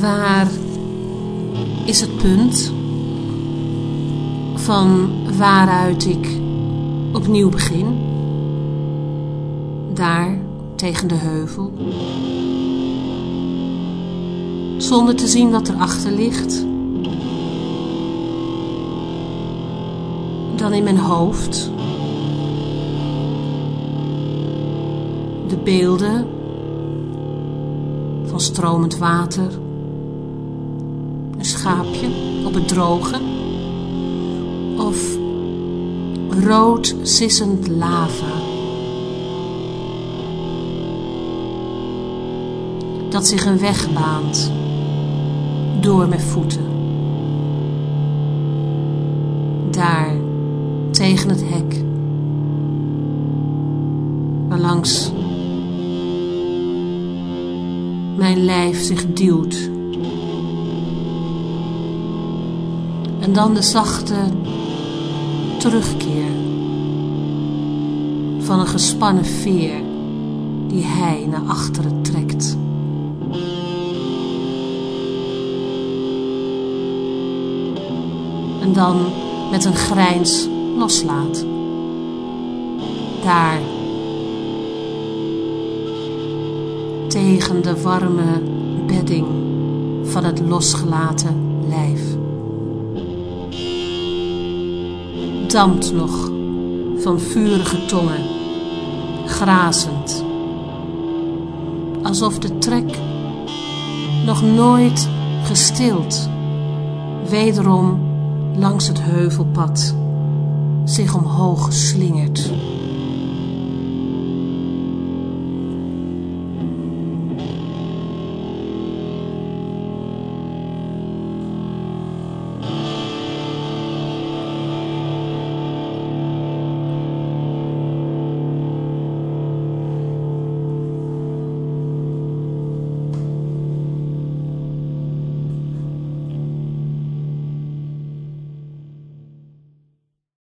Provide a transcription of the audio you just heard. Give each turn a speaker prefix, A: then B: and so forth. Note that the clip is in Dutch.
A: Waar is het punt van waaruit ik opnieuw begin? Daar tegen de heuvel. Zonder te zien wat erachter ligt. Dan in mijn hoofd. De beelden van stromend water. Een schaapje op het droge. Of rood sissend lava. Dat zich een weg baant door mijn voeten. Daar, tegen het hek, waarlangs mijn lijf zich duwt. En dan de zachte terugkeer van een gespannen veer die hij naar achteren trekt. En dan met een grijns loslaat. Daar tegen de warme bedding van het losgelaten lijf. Dampt nog van vurige tongen, grazend, alsof de trek nog nooit gestild, wederom langs het heuvelpad zich omhoog slingert.